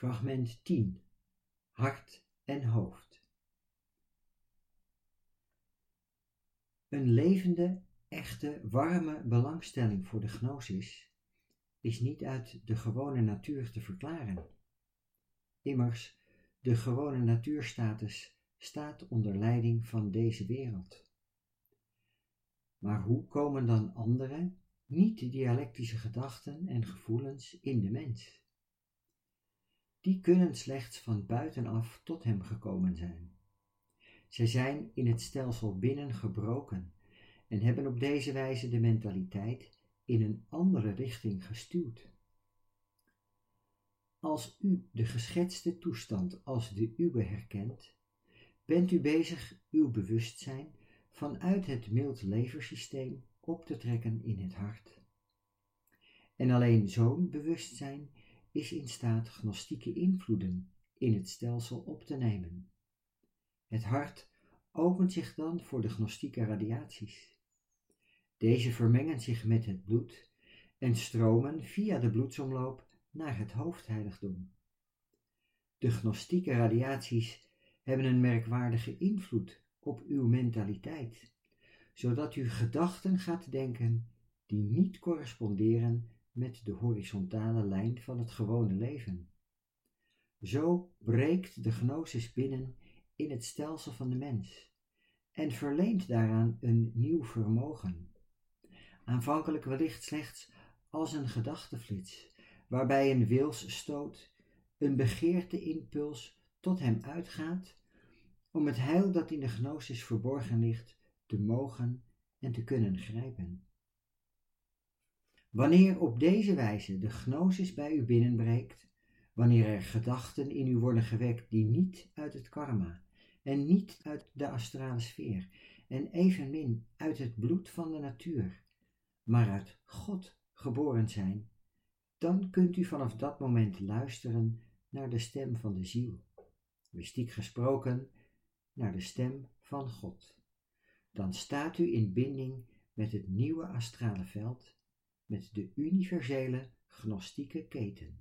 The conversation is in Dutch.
Fragment 10 Hart en hoofd. Een levende, echte, warme belangstelling voor de gnosis is niet uit de gewone natuur te verklaren. Immers, de gewone natuurstatus staat onder leiding van deze wereld. Maar hoe komen dan andere, niet-dialectische gedachten en gevoelens in de mens? Die kunnen slechts van buitenaf tot hem gekomen zijn. Zij zijn in het stelsel binnen gebroken en hebben op deze wijze de mentaliteit in een andere richting gestuurd. Als u de geschetste toestand als de uwe herkent, bent u bezig uw bewustzijn vanuit het mild leversysteem op te trekken in het hart. En alleen zo'n bewustzijn is in staat gnostieke invloeden in het stelsel op te nemen. Het hart opent zich dan voor de gnostieke radiaties. Deze vermengen zich met het bloed en stromen via de bloedsomloop naar het hoofdheiligdom. De gnostieke radiaties hebben een merkwaardige invloed op uw mentaliteit, zodat u gedachten gaat denken die niet corresponderen met de horizontale lijn van het gewone leven. Zo breekt de gnosis binnen in het stelsel van de mens en verleent daaraan een nieuw vermogen. Aanvankelijk wellicht slechts als een gedachteflits, waarbij een wilsstoot, een begeerte-impuls tot hem uitgaat om het heil dat in de gnosis verborgen ligt te mogen en te kunnen grijpen. Wanneer op deze wijze de gnosis bij u binnenbreekt, wanneer er gedachten in u worden gewekt die niet uit het karma en niet uit de astrale sfeer en evenmin uit het bloed van de natuur, maar uit God geboren zijn, dan kunt u vanaf dat moment luisteren naar de stem van de ziel, mystiek gesproken naar de stem van God. Dan staat u in binding met het nieuwe astrale veld met de universele gnostieke keten.